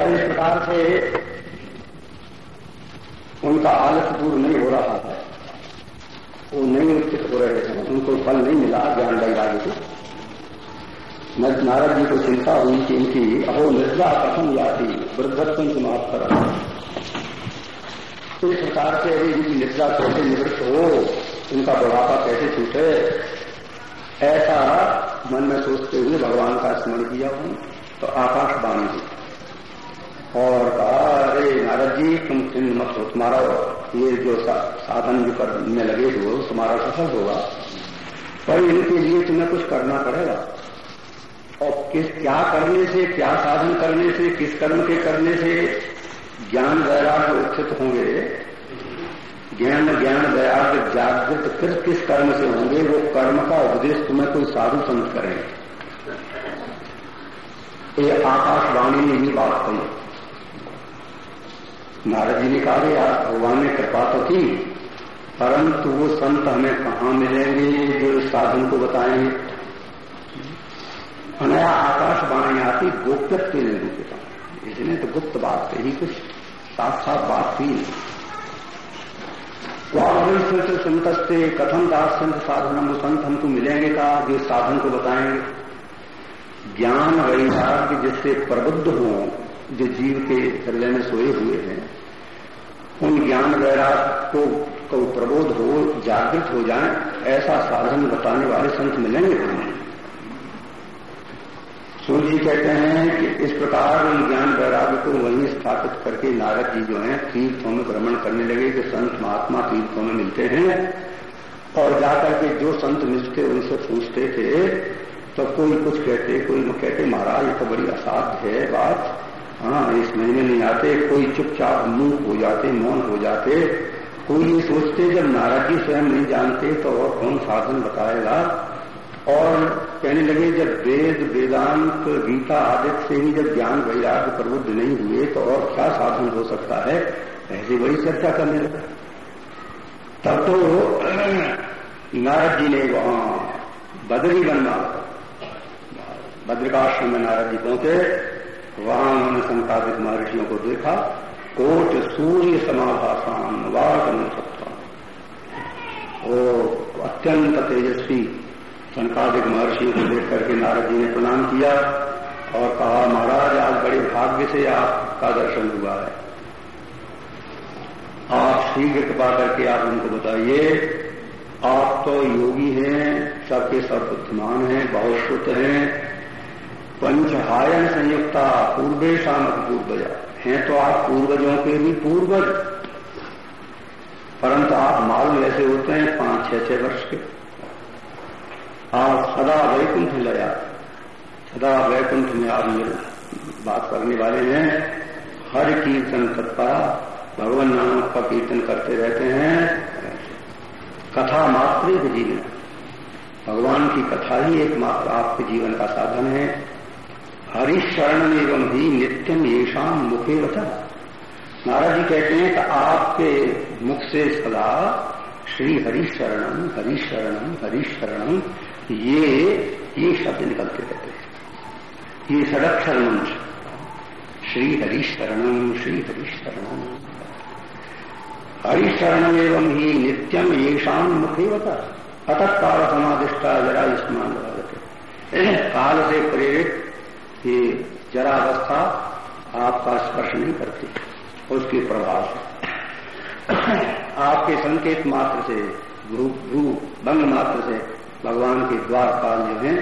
जब इस प्रकार से उनका आलस दूर नहीं हो रहा है। वो नहीं उचित हो रहे थे उनको फल नहीं मिला ज्ञान वैराग्य को। नारद जी को चिंता हुई कि इनकी अहो निर्जा कथम याति वृद्धत्व माफ़ कर इस प्रकार से यदि इनकी निर्जा कैसे निवृत्त हो? इनका बुढ़ापा कैसे छूटे? ऐसा मन में सोचते हुए भगवान का स्मरण किया हूँ तो आकाशवाणी जी। और कहा, अरे नारद जी तुम चिन्ह मत हो तुम्हारा ये जो साधन जो करने लगे हो तुम्हारा सफल होगा। पर इनके लिए तुम्हें कुछ करना पड़ेगा। और किस, क्या करने से, क्या साधन करने से, किस कर्म के करने से ज्ञान वैराग्य उत्थित होंगे? ज्ञान ज्ञान वैराग्य जागृत फिर किस कर्म से होंगे? वो कर्म का उपदेश तुम्हें कोई साधु संत करेंगे। ये आकाशवाणी ने ही बात कही। नारद जी ने कहा यार भगवान ने कृपा तो की परंतु वो संत हमें कहाँ मिलेंगे जो इस साधन को बताएँगे? अनया आकाशवाणी आती गोप्यत्व ने रूपिता। इसने तो गुप्त बात कही, कुछ साथ साथ बात थी से संत से कथम दास संत साधन वो संत हमको मिलेंगे का जो साधन को बताएँगे? ज्ञान वैराग्य जिससे प्रबुद्ध हो जो जीव के हृदय में सोए हुए हैं, उन ज्ञान वैराग को को प्रबोध हो, जागृत हो जाए, ऐसा साधन बताने वाले संत मिलेंगे हमें। सूर्य जी कहते हैं कि इस प्रकार उन ज्ञान वैराग्य को वहीं स्थापित करके नारद जी जो हैं, तीर्थों में भ्रमण करने लगे कि संत महात्मा तीर्थों में मिलते हैं, और जाकर के जो संत मिलते उनसे पूछते थे तो कोई कुछ कहते, कोई कहते, महाराज तो बड़ी असाध्य है बात। हाँ इस महीने नहीं आते, कोई चुपचाप मुँह हो जाते, मौन हो जाते। कोई ये सोचते, जब नाराज़ जी स्वयं नहीं जानते तो और कौन साधन बताएगा? और कहने लगे, जब वेद, वेदांत, गीता आदि से ही जब ज्ञान वैराग्य प्रबुद्ध नहीं हुए तो और क्या साधन हो सकता है? ऐसे वही चर्चा करने लगा। तब तो नारद जी ने वहाँ बदरी बनना। बद्रिकाश्रम में नारद जी पहुँचे। वहाँ उन्होंने संकादिक महर्षियों को देखा, कोट सूर्य समाभाषान वाक सकता वो अत्यंत तेजस्वी संकादिक महर्षियों को देख करके नारद जी ने प्रणाम किया और कहा, महाराज, आज बड़े भाग्य से आपका दर्शन हुआ है। आप शीघ्र कृपा करके आप उनको बताइए। आप तो योगी हैं, सबके सब बुद्धिमान हैं, बहुत शुद्ध हैं पंचहायन संयुक्ता पूर्वे शामक पूर्वज। हैं तो आप पूर्वजों के भी पूर्वज। परंतु आप मालूम ऐसे होते हैं पाँच, छह छह वर्ष के। आप सदा वैकुंठ लया। सदा वैकुंठ में आप बात करने वाले हैं। हर कीर्तन तत्परा, भगवान नाम का कीर्तन करते रहते हैं। कथा मात्र जीवन। भगवान की कथा ही एकमात्र आपके जीवन का साधन है। हरिशरण एवं ही नित्यम येषाम मुखे बता नाराज़ जी कहते हैं कि आपके मुख से सदा श्री हरिशरणम हरिशरणम हरिशरणम ये ये शब्द निकलते रहते हैं। ये सड़क्षर मंच श्री हरिशरणम श्री हरिशरणम हरिशरण। एवं ही नित्यम येषाम मुखे बता अतः काल जरा स्मान काल से प्रेरित कि जरा अवस्था आपका स्पर्श नहीं करती, उसके प्रभाव से आपके संकेत मात्र से भू भू बंग मात्र से भगवान के द्वार काल जो है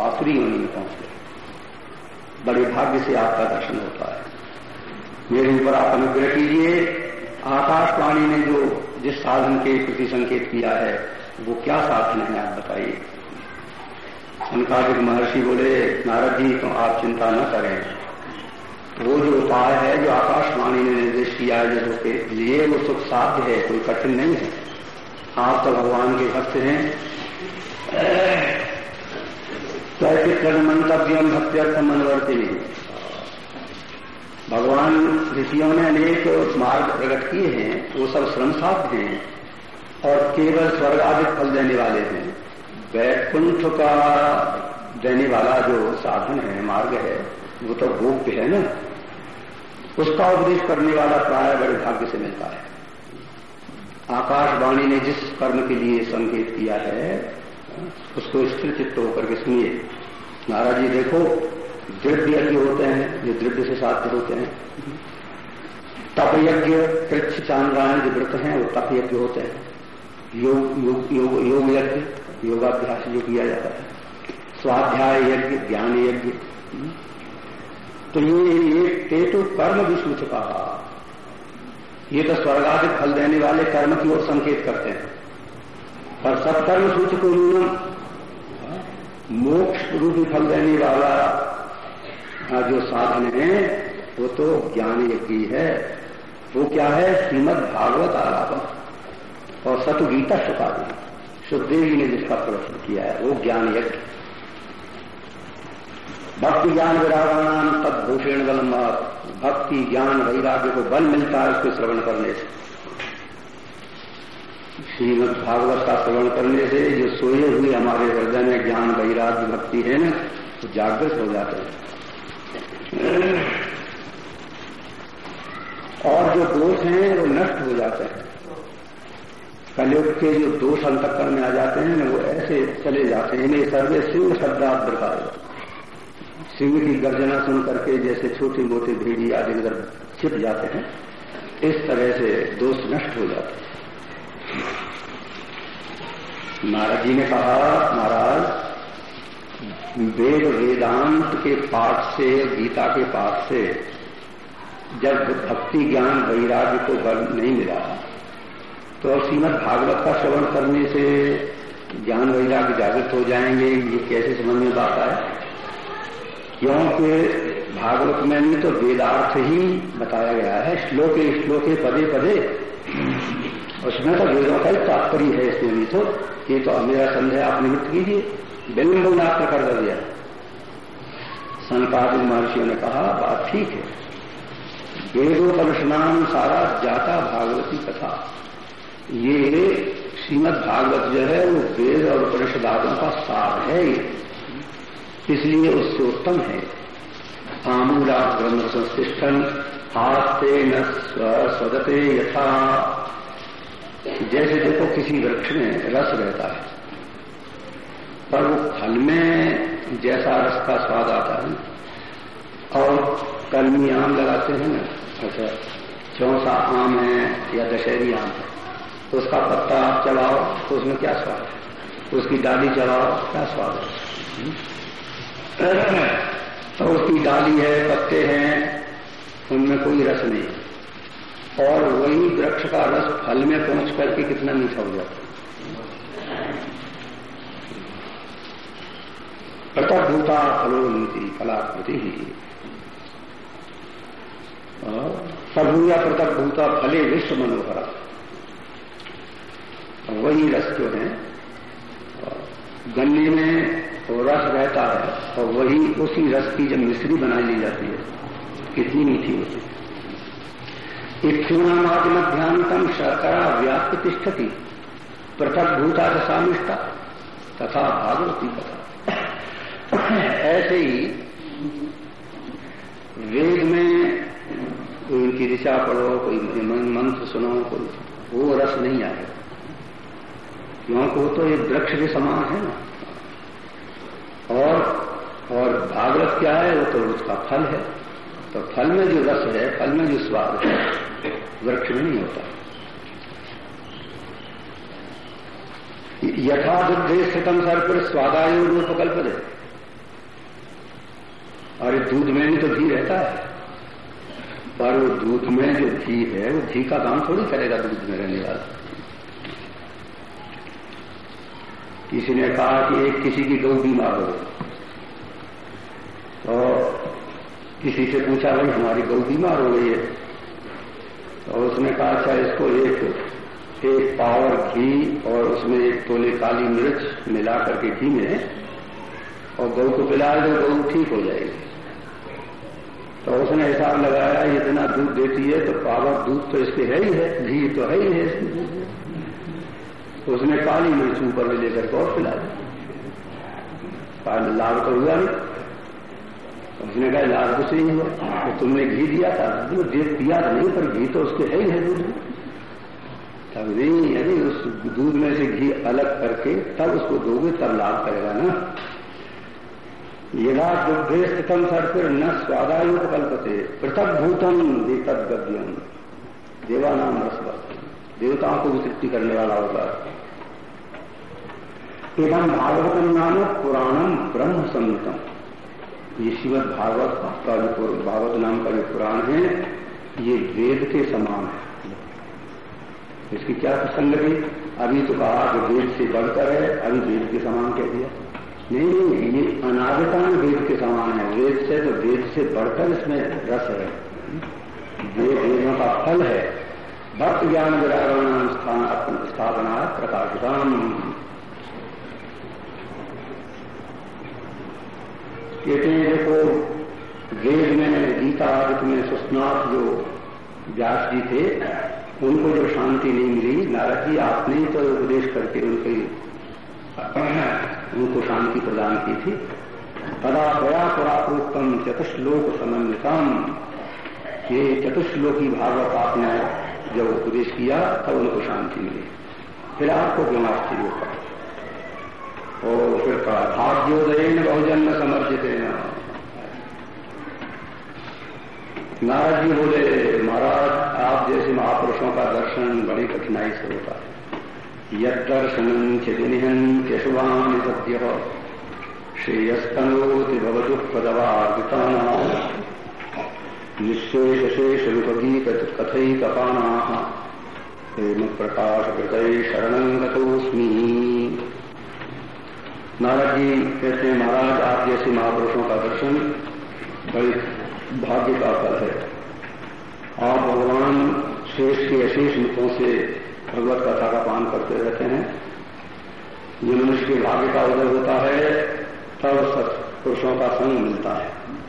आसुरी होने में पहुँचते बड़े भाग्य से आपका दर्शन होता है। मेरे ऊपर आप अनुग्रह कीजिए, आकाशवाणी ने जो जिस साधन के प्रति संकेत किया है, वो क्या साधन है आप बताइए। संकादिक महर्षि बोले, नारद जी तो आप चिंता न करें। वो जो उपाय है, जो आकाशवाणी ने निर्देश किया है, जो के लिए वो सुख साध्य है, कोई कठिन नहीं है। आप तो भगवान के भक्त हैं। कैसे मंतव्यम भक्त्यर्थम अनुवर्ति भगवान ऋषियों ने अनेक मार्ग प्रकट किए हैं, वो सब श्रम साध्य हैं और केवल स्वर्ग आदि फल देने वाले हैं। वैकुंठ का देने वाला जो साधन है, मार्ग है, वो तो भोग है ना? उसका उपदेश करने वाला प्राय बड़े भाग्य से मिलता है। आकाशवाणी ने जिस कर्म के लिए संकेत किया है, उसको स्थिर चित्त होकर के सुनिए। महाराज जी, देखो, दृढ़ यज्ञ होते हैं जो दृढ़ से साध्य होते हैं। तप यज्ञ कृच्छ चांद्रायण जो व्रत हैं, वो तप यज्ञ होते हैं। योग योग योग यज्ञ। योगाभ्यास जो किया जाता है स्वाध्याय यज्ञ, ज्ञान यज्ञ। तो ये ये तो कर्म भी सूचका ये तो स्वर्गाधिक फल देने वाले कर्म की ओर संकेत करते हैं। पर सत्कर्म सूचक न्यूनम मोक्ष रूपी फल देने वाला जो साधन है, वो तो ज्ञान यज्ञ है। वो क्या है? श्रीमद भागवत आलापन और सतुगीता शुकादी सुखदेव जी ने जिसका प्रश्न किया है, वो ज्ञान यज्ञ। भक्ति ज्ञान विरागान तदभूषण बलम, भक्ति ज्ञान वैराग्य को बल मिलता है उसको श्रवण करने से। श्रीमद भागवत का श्रवण करने से जो सोए हुए हमारे हृदय में ज्ञान, वैराग्य, भक्ति है ना तो जागृत हो जाते हैं। और जो दोष हैं, वो नष्ट हो जाते हैं। कलयुग के जो दोष अंतकरण में आ जाते हैं, वो ऐसे चले जाते हैं। इन्हें सर्वे सिंह शब्दात प्रकार। सिंह की गर्जना सुन करके जैसे छोटी मोटी भेड़ी आदि इधर छिप जाते हैं, इस तरह से दोष नष्ट हो जाते हैं। नारद जी ने कहा, महाराज, वेद वेदांत के पाठ से, गीता के पाठ से, जब भक्ति ज्ञान वैराग्य को बल नहीं मिला तो श्रीमद भागवत का श्रवण करने से ज्ञान वैराग जागृत हो जाएँगे, ये कैसे समझ में बात है? क्योंकि भागवत में तो वेदार्थ ही बताया गया है, श्लोक श्लोके, पदे पदे। उसमें तो वेदों का ही तात्पर्य है इसमें भी तो। ये तो मेरा संदेह आप निमित्त कीजिए। बिल्कुल नात्र कर दिया। संतादिक महर्षियों ने कहा, बात ठीक है। वेदोपनिषदान सारा जाता भागवती कथा। ये श्रीमद भागवत जो है, वो वेद और उपनिषदादों का सार है इसलिए उससे उत्तम है। आमूला ब्रह्म संश्लिष्टन हास्ते न स्वदते यथा। जैसे देखो किसी वृक्ष में रस रहता है, पर वो फल में जैसा रस का स्वाद आता है। और कलमी आम लगाते हैं ना अच्छा चौसा आम है या दशहरी आम है। तो उसका पत्ता चलाओ तो उसमें क्या स्वाद है? उसकी डाली चलाओ क्या स्वाद है? तो उसकी डाली है, पत्ते हैं, उनमें कोई रस नहीं। और वही वृक्ष का रस फल में पहुँच करके कितना मीठा हो जाता प्रतभूता फलो नीति ही। सर्वूया पृथक भूता फले विश्व मनोहरा। वही रस जो है गन्ने में रस रहता है और वही उसी रस की जब मिश्री बनाई ली जाती है, कितनी मीठी होती है। इक्षुणामादिमध्यांतम शर्करा व्याप्त तिष्ठती पृथक भूता दशामिष्टा तथा भागवती कथा। ऐसे ही वेद में कोई उनकी ऋषा पढ़ो, कोई मंत्र सुनो, कोई वो रस नहीं आएगा। क्योंकि वो तो एक वृक्ष के समान है ना। और और भागवत क्या है? वो तो उसका फल है। तो फल में जो रस है, फल में जो स्वाद है, वृक्ष में नहीं होता। यथा दुग्धे स्थितम सर पर स्वादायु रूपकल्प दे और दूध में भी तो घी रहता है। पर वो दूध में जो घी है, वो घी का काम थोड़ी करेगा दूध में रहने वाला। किसी ने कहा कि एक किसी की गौ बीमार हो तो किसी से पूछा, भाई, हमारी गौ बीमार हो गई है। तो उसने कहा अच्छा इसको एक एक पावर घी और उसमें एक तोले काली मिर्च मिला करके घी में और गौ को पिला दो, गौ ठीक हो जाएगी। तो उसने हिसाब लगाया, इतना दूध देती है तो पावर दूध तो इसके है ही है, घी तो है ही है तो उसने काली मिर्च ऊपर में लेकर के और पिला दिया। लाभ तो हुआ नहीं। तो उसने कहा यार कुछ नहीं हुआ। तो तुमने घी दिया था। जो दे दिया था नहीं, पर घी तो उसके है ही है दूध में। तब नहीं यदि उस दूध में से घी अलग करके तब उसको दोगे, तब लाभ करेगा ना। यदा दुग्धे स्थितम फिर न स्वादायुत कल्पते पृथक भूतम देतद गद्यम देवानाम रसवत। देवताओं को भी तृप्ति करने वाला होगा एवं भागवतम नाम पुराणम ब्रह्म संहितम। ये श्रीमद भागवत का जो भागवत नाम का जो पुराण है, ये वेद के समान है। इसकी क्या प्रसंगति अभी तो कहा कि वेद से बढ़कर है, अभी वेद के समान कह दिया। नहीं नहीं, ये अनादिकान वेद के समान है। वेद से तो वेद से बढ़कर इसमें रस है। वेद वेदों का फल है। भक्त ज्ञान विरागण स्थान स्थापना प्रकाशिताम। कहते हैं देखो वेद में गीता आदि में सुस्नाथ जो व्यास जी थे उनको जो शांति नहीं मिली नारद जी आपने तो उपदेश करके उनके उनको शांति प्रदान की थी। तदा दया पराप्रोक्तम चतुश्लोक समन्वितम ये चतुश्लोकी भागवत आपने जब उपदेश किया, तब उनको शांति मिली। फिर आपको क्यों आश्चर्य होगा और फिर कहा भाग्योदय बहुजन्म समर्जित नारद जी बोले, महाराज, आप जैसे महापुरुषों का दर्शन बड़ी कठिनाई से होता है। यद यदर्शनम् चिदिनिहन् केशवानि सत्यः। श्रेयस्तनोति भवदुःखदवार्दितानाम् निःशेषशेषविपगीतकथैकपानाः प्रेमप्रकाशकृतैः शरणम् गतोऽस्मि। नारद जी कहते हैं, महाराज, आप जैसे महापुरुषों का दर्शन बड़ी भाग्य का फल है। आप भगवान शेष के अशेष मुखों से भगवत कथा का पान करते रहते हैं। ये मनुष्य के भाग्य का उदय होता है, तब सत्पुरुषों का संग मिलता है।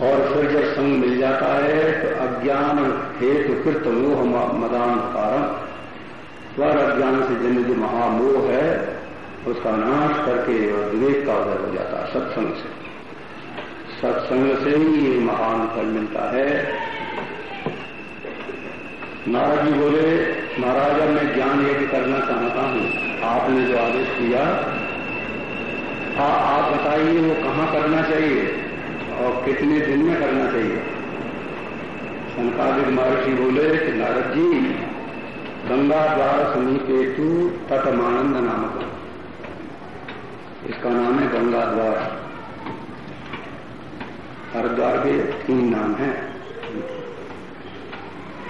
और फिर जब संग मिल जाता है तो अज्ञान हेतु कृत मोह मदान कारण स्वर अज्ञान से जन्म जो महामोह है उसका नाश करके और विवेक का उदय हो जाता है सत्संग से। सत्संग से ही ये महान फल मिलता है। नारद जी बोले महाराजा मैं ज्ञान यज्ञ करना चाहता हूँ। आपने जो आदेश आ, आप बताइए वो कहाँ करना चाहिए? और कितने दिन में करना चाहिए? संकालिक महर्षि बोले कि नारद जी गंगा द्वार समीप हेतु तटमानंद नामक इसका नाम है गंगा द्वार। हरिद्वार के तीन नाम है।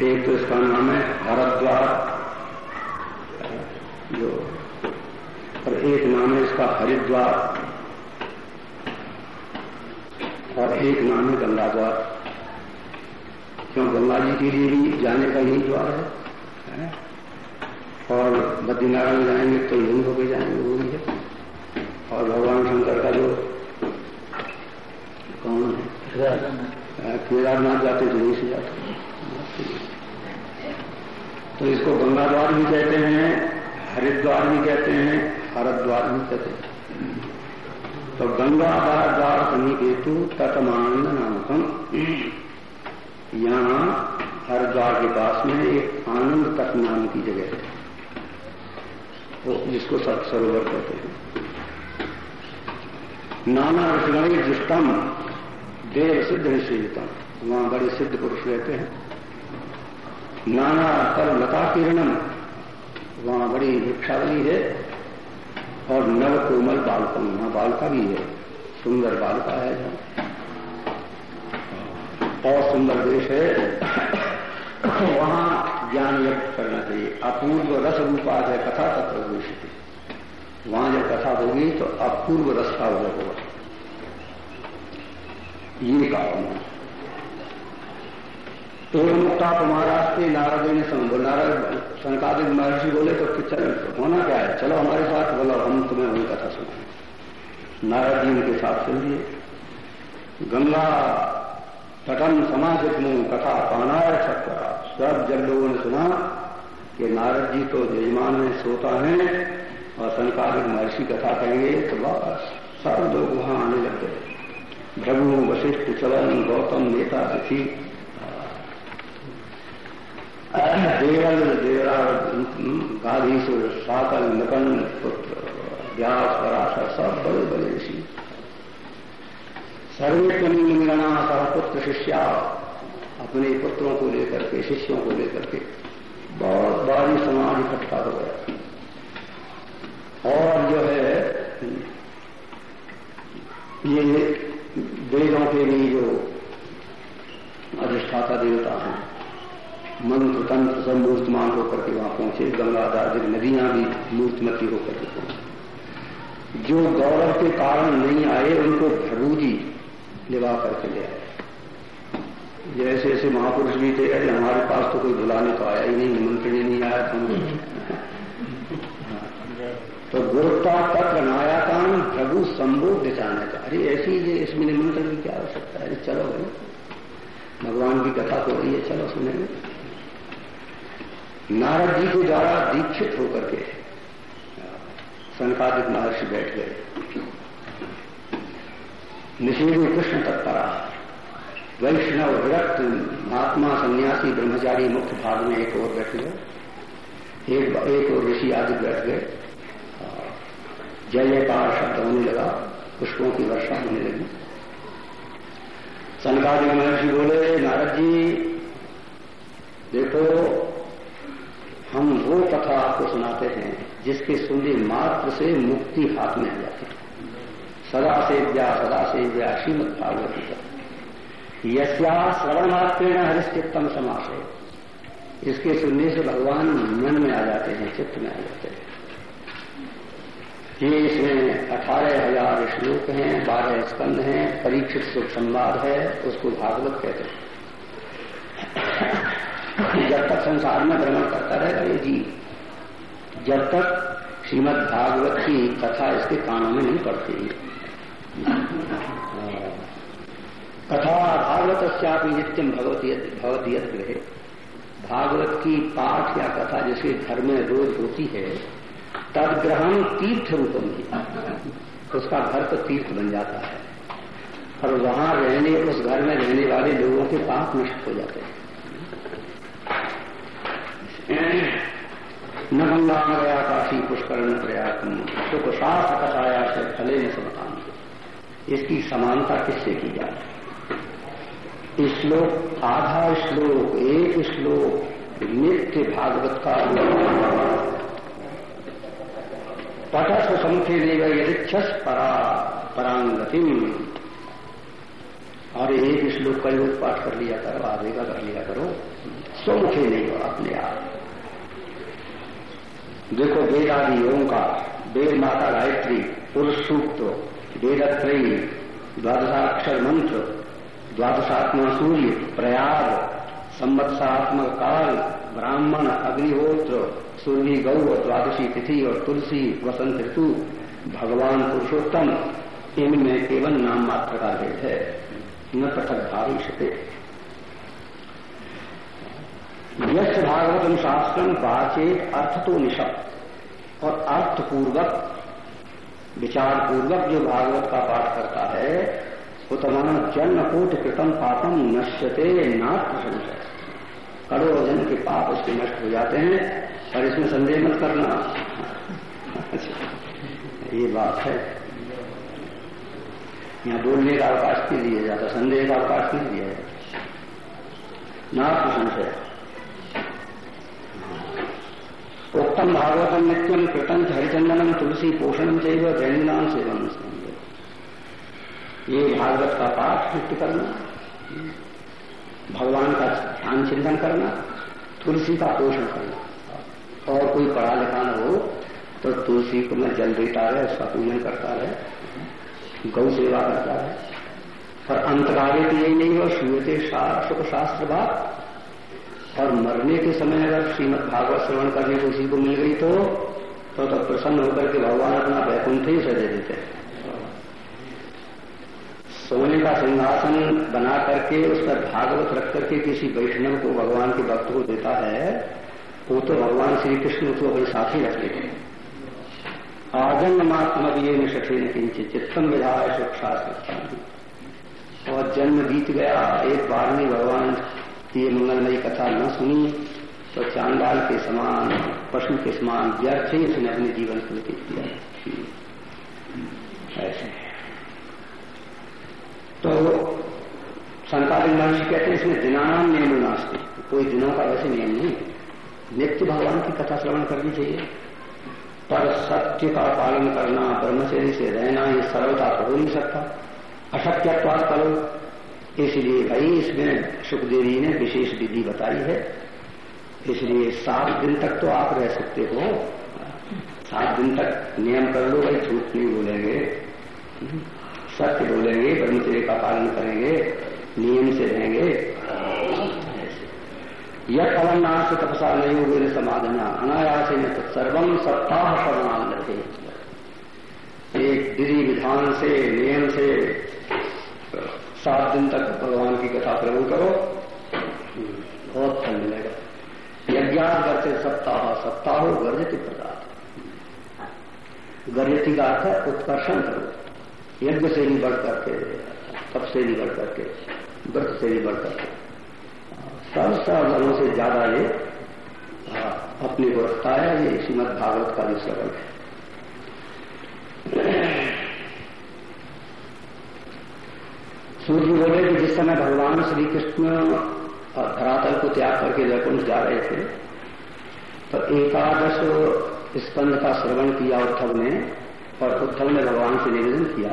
एक तो इसका नाम है हरद्वार, जो और एक नाम है इसका हरिद्वार। और एक नाम है गंगा द्वार। क्यों? गंगा जी के लिए भी जाने का यही द्वार है, और बद्रीनारायण जाएँगे तो यही होकर जाएँगे वो भी है। और भगवान शंकर का जो कौन है? केदारनाथ। जाते तो यही से जाते तो इसको गंगा द्वार भी कहते हैं हरिद्वार भी कहते हैं हरद्वार भी कहते हैं। तो गंगा द्वार समीप हेतु तटमानंद नामकम। यहाँ हरिद्वार के पास में एक आनंद तट नाम की जगह है। तो जिसको सत सरोवर कहते हैं। नाना ऋषि जिष्टम देव सिद्ध ऋषितम वहाँ बड़े सिद्ध पुरुष रहते हैं। नाना तर लता किरणम वहाँ बड़ी वृक्षावली है। और नव कोमल बालकम वहाँ बालका भी है। सुंदर बालका है जहाँ। और सुंदर देश है। वहाँ ज्ञान व्यक्त करना चाहिए। अपूर्व रस रूपात है कथा तत्व भविष्य वहाँ जब कथा होगी तो अपूर्व रस का होगा। ये कारण है। तो मुक्ता महाराज नारद ने संग नारद सनकादिक महर्षि बोले तो चल होना क्या है चलो हमारे साथ बोलो हम तुम्हें वही कथा सुना नारद जी उनके साथ चल दिए गंगा तटन समाजिक मुँह कथा पानार सकता सब जब लोगों ने सुना कि नारद जी तो यजमान में सोता है और संकालिक महर्षि कथा कहेंगे तो बस सब लोग वहाँ आने लग गए भ्रभु वशिष्ठ चलन गौतम नेता तिथि देवल देवरा गाधीसुर साकल नकन पुत्र व्यास पराशर सब बड़े बड़े ऋषि सर्वेत्वनी मिलना पुत्र शिष्या अपने पुत्रों को लेकर के शिष्यों को लेकर के बहुत बारी समाज इकट्ठा हो गया और जो है ये वेदों के लिए जो अधिष्ठाता देवता हैं मंत्र तंत्र सब मूर्तमान होकर के वहाँ पहुँचे गंगा दार्जिक नदियाँ भी मूर्तमती होकर के पहुँचे। जो गौरव के कारण नहीं आए, उनको भरूजी लिवा करके ले आए। जैसे ऐसे महापुरुष भी थे, अरे हमारे पास तो कोई बुलाने तो आया ही नहीं, निमंत्रण नहीं आया था तो गुरुता पत्र नायाकान प्रभु संबोध जाना था अरे ऐसी ये इसमें निमंत्रण की क्या आवश्यकता है? अरे चलो भाई। भगवान की कथा तो रही है, चलो सुनेंगे नारद जी के द्वारा दीक्षित होकर के सनकादिक महर्षि बैठ गए। निषेध कृष्ण तत्परा। वैष्णव विरक्त महात्मा सन्यासी ब्रह्मचारी मुख्य भाग में एक और बैठ गए। एक एक और ऋषि आदि बैठ गए। जय जयकार शब्द होने लगा, पुष्पों की वर्षा होने लगी। सनकादि महर्षि बोले, नारद जी, देखो हम वो कथा आपको सुनाते हैं, जिसके सुनने मात्र से मुक्ति हाथ में आ जाती है। सदा सेव्या सदा सेव्या श्रीमद भागवती यस्या श्रवण मात्रेण हरिश्चित्तम समास। है इसके सुनने से भगवान मन में आ जाते हैं, चित्त में आ जाते हैं। ये इसमें अठारह हज़ार श्लोक हैं, बारह स्कंद हैं, परीक्षित सुख संवाद है, उसको भागवत कहते हैं। जब तक संसार में भ्रमण करता रहेगा ये जी जब तक श्रीमद भागवत की कथा इसके कानों में नहीं पड़ती। कथा भागवत नित्यम भगवती भगवती गृह। भागवत की पाठ या कथा जिसके घर में रोज होती है, तदग्रहण तीर्थ रूपम ही। उसका घर तो तीर्थ बन जाता है। और वहाँ रहने, उस घर में रहने वाले लोगों के पाप नष्ट हो जाते हैं। न गंगा न काशी पुष्करण प्रयाग सुख शास्त्र कथाया से फले न समतान इसकी समानता किससे की जाए श्लोक, आधा श्लोक, एक श्लोक, नित्य भागवत का तटस्थ समुखे देगा यदिच्छस परा परांगतिम और एक श्लोक का योग पाठ कर लिया करो, आधे का कर लिया करो। स्वमुखे नहीं हो अपने आप। देखो वेद आदि का, वेद माता गायत्री पुरुष सूक्त वेदत्रयी द्वादशाक्षर मंत्र द्वादशात्मा सूर्य प्रयाग संवत्सात्मक काल ब्राह्मण, अग्निहोत्र सूर्य गौ द्वादशी तिथि और तुलसी, वसंत ऋतु, भगवान पुरुषोत्तम, इनमें केवल नाम मात्र का भेद है। न पृथक भाविष्य यश भागवतम शास्त्रम बाचेत अर्थ तो निशब और अर्थपूर्वक विचार पूर्वक जो भागवत का पाठ करता है उत्तमान जन्म कोट कृतम पापम नश्यते नात्र संशय। करोड़ों जन के पाप उसके नष्ट हो जाते हैं और इसमें संदेह मत करना। ये बात है। यहाँ बोलने का अवकाश नहीं दिया जाता, संदेह का अवकाश नहीं दिया जाता। नाथ संशय। उत्तम भागवतम नित्यम कृतन हरिचंदनम तुलसी पोषणम चाहिए जैनिनाम सेवन ये भागवत का पाठ नित्य करना, भगवान का ध्यान चिंतन करना, तुलसी का पोषण करना। और कोई पढ़ा लिखा हो तो तुलसी को मैं जल देता रहे उसका पूजन करता रहे गौ सेवा करता रहे और अंतरागे तो यही नहीं हो, श्रूयते सुख शास्त्र बात। और मरने के समय अगर श्रीमद भागवत श्रवण करने को उसी को मिल गई तो तो, तो प्रसन्न होकर के भगवान अपना वैकुंठ ही सजे देते हैं। सोने का सिंहासन बना करके उस पर भागवत रख करके किसी वैष्णव को भगवान के भक्त को देता है वो तो भगवान श्री कृष्ण उसको अपने साथ ही रखते हैं। आजन्म मात्म ये निषठे न किंचित चित्तम विधाय शास्त्र और जन्म बीत गया एक बार में भगवान की मंगलमयी कथा न सुनी तो चांडाल के समान, पशु के समान व्यर्थ ही उसने अपने जीवन को व्यतीत किया। ऐसे। तो संतालिक महर्षि कहते हैं, इसमें दिनानाम नियम नास्ते। कोई दिनों का वैसे नियम नहीं। नित्य भगवान की कथा श्रवण करनी चाहिए। पर सत्य का पालन करना, ब्रह्मचर्य से रहना, ये तो हो नहीं सकता। अशक्यत्वाद करो। इसलिए भाई इसमें सुखदेवी ने विशेष विधि बताई है। इसलिए सात दिन तक तो आप रह सकते हो। सात दिन तक नियम कर लो भाई, झूठ नहीं बोलेंगे। सत्य बोलेंगे, ब्रह्मचर्य का पालन करेंगे, नियम से रहेंगे। यह अवन्नाश तपसा नहीं हो समाधना अनायास में सर्वम सप्ताह परिणाम रहे एक विधि विधान से, नियम से सात दिन तक भगवान की कथा प्रभु करो। बहुत फल मिलेगा। यज्ञान करते सप्ताह सप्ताह गर्जति प्रदात। गर्जति का अर्थ है उत्कर्षण करो। यज्ञ से भी बढ़ करके तप से भी बढ़ करके व्रत से भी बढ़ करके सब साधनों से ज़्यादा ये अपने को रखता है। ये श्रीमद भागवत का भी श्रवण है। सूर्य बोले कि जिस समय भगवान श्री कृष्ण धरातल को त्याग करके वैकुंठ जा रहे थे तो एकादश स्कंद का श्रवण किया उद्धव ने, और उद्धव ने भगवान से निवेदन किया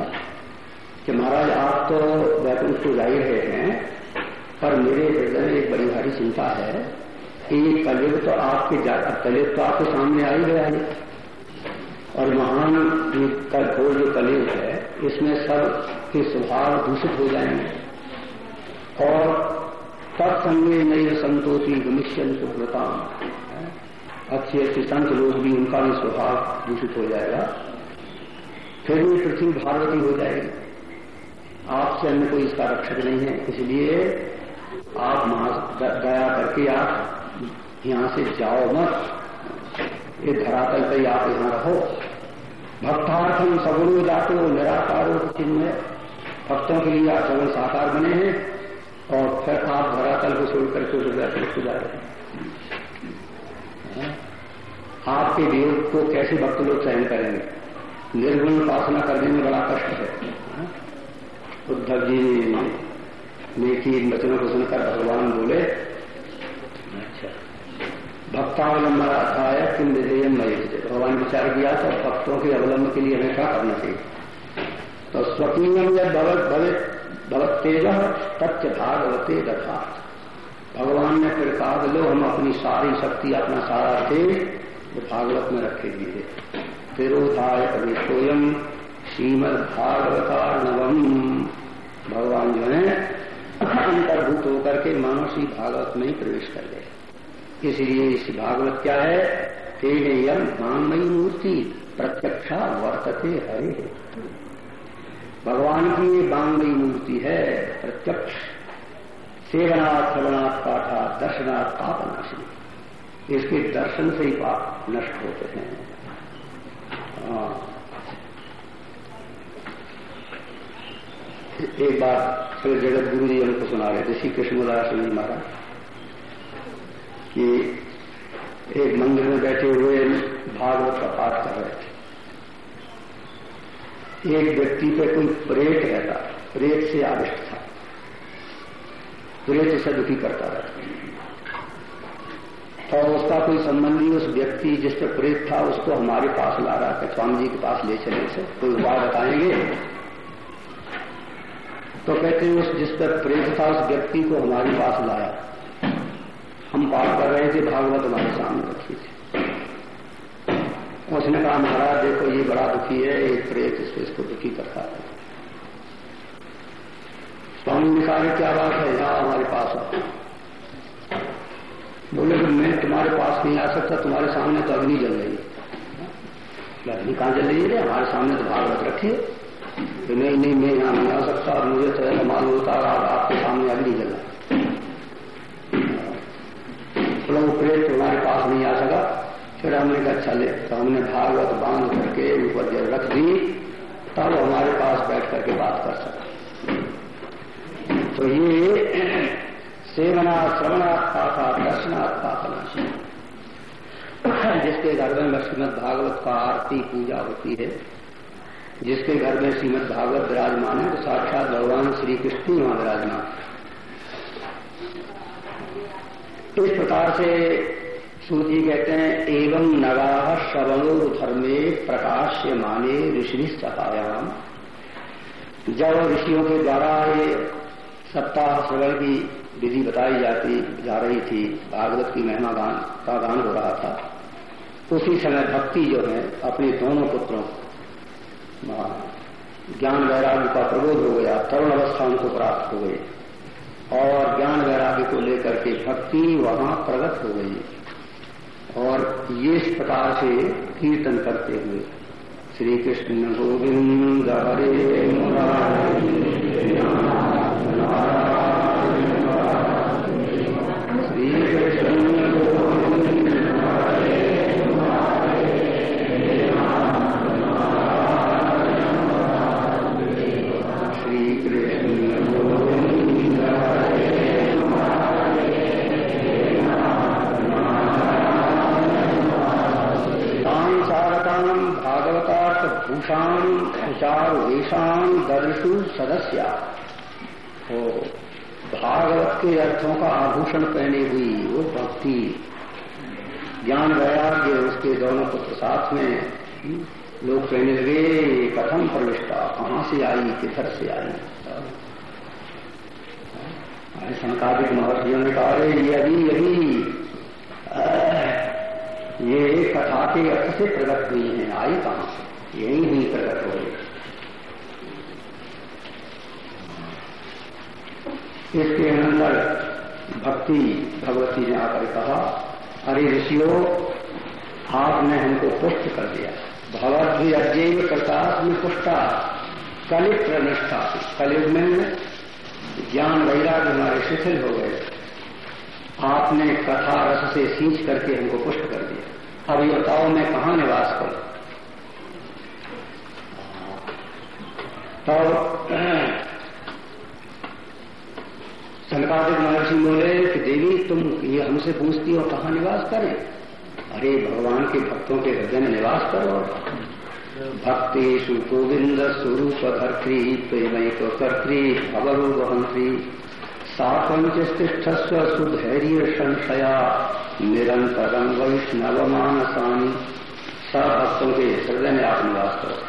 कि महाराज, आप तो वैकुंठ को जा ही रहे हैं, पर मेरे हृदय में एक बड़ी भारी चिंता है कि ये कलयुग तो आपके कलयुग तो आपके सामने आ ही गया है। और महान घोर जो कलयुग है इसमें सब के स्वभाव दूषित हो जाएँगे। और तत्संगे नई संतोषी मिशन सुप्रताम अच्छे अच्छे संत लोग भी उनका भी स्वभाव दूषित हो जाएगा। फिर भी पृथ्वी भारवती हो जाएगी। आपसे अन्य कोई इसका रक्षक नहीं है, इसलिए आप महा दया करके आप यहाँ से जाओ मत। ये धरातल पर आप यहाँ रहो। भक्तार्थम जाते हो निराकारो चिन्ह भक्तों के लिए आप सगुण साकार बने हैं और फिर आप धरातल को छोड़ करके उस जा रहे हैं। आपके वियोग को कैसे भक्त लोग सहन करेंगे? निर्गुण उपासना करने में बड़ा कष्ट है। उद्धव जी ने की वचनों को सुनकर भगवान बोले अच्छा। भक्तावलंबन अथाय किम विधेयम मई भगवान विचार किया तो भक्तों के अवलंब के लिए हमें क्या करना चाहिए? तो स्वकीयम या भगवत भवित भगवत तेज तथ्य भागवते दथा भगवान ने फिर कहा, लो, हम अपनी सारी शक्ति, अपना सारा तेज वो भागवत में रखे दिए तिरोधाय कवि स्वयं श्रीमद भागवतार्णवम भगवान जो है, अंतर्भूत होकर के मानसी भागवत में ही प्रवेश कर गए। इसलिए इस भागवत क्या है? तेजयम मानमयी मूर्ति प्रत्यक्षा वर्तते हरे। भगवान की ये बांगमयी मूर्ति है, प्रत्यक्ष। सेवनाथ श्रवनाथ पाठा दर्शनाथ पापनाशी। इसके दर्शन से ही पाप नष्ट होते हैं। हाँ। एक बार श्री जगत गुरु जी हमको सुना रहे थे, श्री कृष्णदास महाराज, कि एक मंदिर में बैठे हुए भागवत का पाठ कर रहे थे। एक व्यक्ति पे कोई प्रेत रहता, प्रेत से आविष्ट था। प्रेत उसे दुखी करता रहता। और उसका कोई संबंधी उस व्यक्ति जिस पर प्रेत था, उसको हमारे पास ला रहा था स्वामी जी के पास ले चले से कोई उपाय बताएँगे? तो कहते हैं, उस जिस पर प्रेत था, उस व्यक्ति को हमारे पास लाया। हम पाठ कर रहे थे, भागवत हमारे सामने रखी थी। उसने कहा, महाराज, देखो, ये बड़ा दुखी है एक प्रेत इसको इसको दुखी करता है। स्वामी ने कहा क्या बात है? यहाँ हमारे पास आओ। बोले कि मैं तुम्हारे पास नहीं आ सकता, तुम्हारे सामने तो अग्नि जल रही है। अग्नि कहाँ जल रही है हमारे सामने तो भागवत रखिए तो नहीं नहीं, मैं यहाँ नहीं आ सकता और मुझे तो मालूम होता आपके सामने अग्नि जल रहा बोला वो प्रेत तुम्हारे पास नहीं आ सका। फिर हमने कहा, चले। तो हमने भागवत बाँध करके ऊपर जब रख दी। तब हमारे पास बैठ करके बात कर सका। तो ये सेवना श्रवणात्मा दर्शनात्मा जिसके घर में श्रीमद भागवत का आरती पूजा होती है, जिसके घर में श्रीमद भागवत विराजमान है तो साक्षात भगवान श्री कृष्ण वहाँ विराजमान इस प्रकार से सूची कहते हैं, एवं नगा श्रवणो धर्मे प्रकाश्य माने ऋषि सहायाम जब ऋषियों के द्वारा ये सप्ताह श्रवण की विधि बताई जाती, जा रही थी, भागवत की महिमा गान, का गान हो रहा था, उसी समय भक्ति जो है, अपने दोनों पुत्रों ज्ञान वैराग्य का प्रबोध हो गया, तरुण अवस्था उनको प्राप्त हो गई। और ज्ञान वैराग्य को लेकर के भक्ति वहाँ प्रगट हो गई और ये इस प्रकार से कीर्तन करते हुए श्री कृष्ण गोविंद हरे श्री वेशान दर्शु सदस्य। हो भागवत के अर्थों का आभूषण पहने हुई वो भक्ति। ज्ञान वैराग्य उसके दोनों पुत्र साथ में लोग कहने लगे कथम प्रविष्टा? कहाँ से आई? किधर से आई? संकालिक महर्षियों ने कहा ये अभी ये कथा के अर्थ से प्रकट हुई है। आई कहाँ से? यही भी प्रकट हो गई इसके अंदर भक्ति भगवती ने आकर कहा, अरे ऋषियों, आपने हमको पुष्ट कर दिया। भगवत भी अजैव प्रकाश में पुष्टा। कलित प्रनिष्ठा कलित में ज्ञान वैराग्य हमारे शिथिल हो गए। आपने कथा रस से सींच करके हमको पुष्ट कर दिया। अब ये बताओ, मैं कहाँ निवास करूँ? तब तो सनकादिक महर्षि बोले कि देवी, तुम ये हमसे पूछती हो कहाँ निवास करें? अरे, भगवान के भक्तों के हृदय में निवास करो। भक्ति गोविंद स्वरूप धर्त्री प्रेमय तो कर्त्री भगवो वहंत्री सापंचस्तिष्ठस्व सुधैर्य संशया निरंतरम वैष्णव मानसानी सब भक्तों के हृदय में आप निवास करो।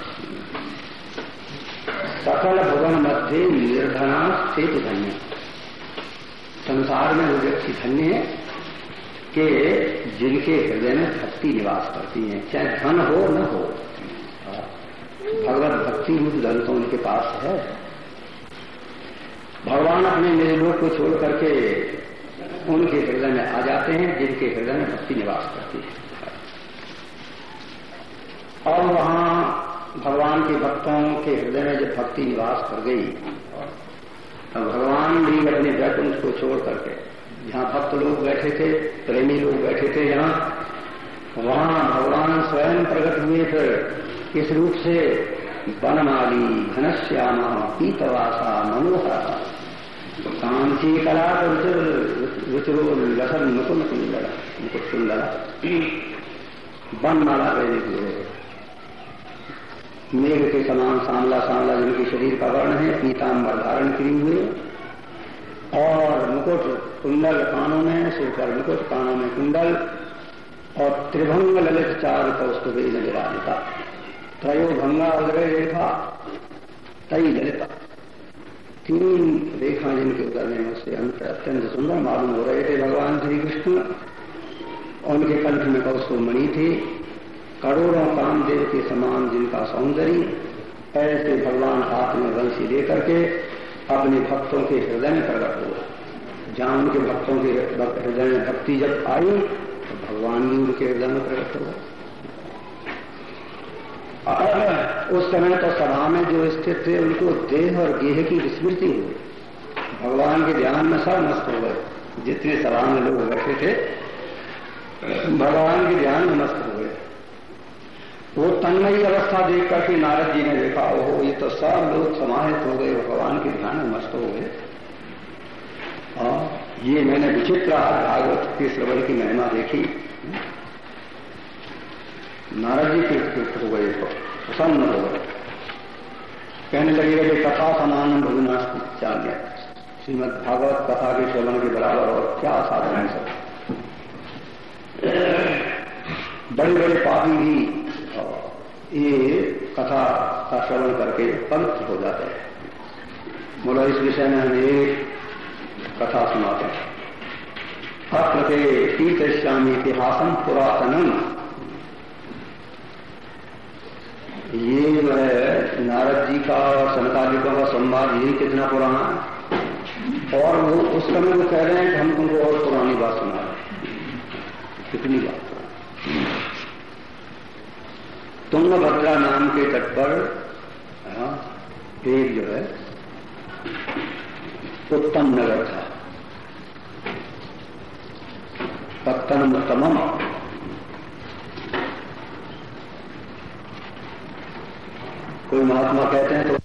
सकल भवन मध्य निर्धना स्थित धन्य। संसार में वो व्यक्ति धन्य है कि जिनके हृदय में भक्ति निवास करती है। चाहे धन हो, न हो। भगवत भक्ति मुझ धन तो उनके पास है। भगवान अपने मेरे लोग को छोड़ करके उनके हृदय में आ जाते हैं, जिनके हृदय में भक्ति निवास करती है। और वहाँ भगवान के भक्तों के हृदय में जब भक्ति निवास कर गई तब भगवान भी अपने वैकुंठ को छोड़ करके जहाँ भक्त लोग बैठे थे प्रेमी लोग बैठे थे जहाँ वहाँ भगवान स्वयं प्रकट हुए थे इस रूप से बनमाली घनश्यामा पीतवासा मनोहरा कांची कला रुचरो लसन मुकुल सुंदर मुकुट सुंदर बनमाला पहने हुए मेघ के समान सांवला सांवला जिनके शरीर का वर्ण है पीताम्बर धारण किए हुए। और मुकुट कुंडल कानों में सिर पर मुकुट कानों में कुंडल और त्रिभंग ललित चार कौस्तुभे निरालिता त्रयो भंगा उदय रेखा तई ललिता तीन रेखा जिनके उदर में उससे अंत अत्यंत सुंदर मालूम हो रहे थे भगवान श्री कृष्ण। उनके कंठ में कौस्तुभ मणि थी। करोड़ों कामदेव के समान जिनका सौंदर्य ऐसे भगवान हाथ में वंशी लेकर के अपने भक्तों के हृदय में प्रकट हुआ। जहाँ उनके भक्तों के हृदय में भक्ति जब आई तो भगवान भी उनके हृदय में प्रकट हुआ। उस समय तो सभा में जो स्थित थे, उनको देह और गेह की विस्मृति हुई। भगवान के ध्यान में सब मस्त हो गए। जितने सभा में लोग बैठे थे, भगवान के ध्यान में मस्त हो वो तन्मयी अवस्था देख करके नारद जी ने देखा, ओहो, ये तो सब लोग समाहित हो गए भगवान के ध्यान में मस्त हो गए। ये मैंने विचित्र भागवत के श्रवण की महिमा देखी। नारद जी तीर्थ हो गए, प्रसन्न हो गए। कहने लगे कि कथा समान भगुनाश चाहिए श्रीमद भागवत कथा के श्रवण के बराबर और क्या साधन है सब? बड़े बड़े पापी भी ये कथा का श्रवण करके पवित्र हो जाते हैं। बोलो, इस विषय में हम एक कथा सुनाते हैं। अत्र के तीर्थश्यामी इतिहासम पुरातनम। ये जो है, नारद जी का और सनकालिकों का संवाद यही कितना पुराना और वो उस समय वो कह रहे हैं कि हम तुमको और पुरानी बात सुना रहे कितनी बात? तुंगभद्रा नाम के तट पर हाँ, एक जो है उत्तम नगर था। पत्तन उत्तम कोई महात्मा कहते हैं तो